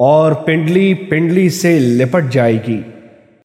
और पिंडली पिंडली से लिपट जाएगी।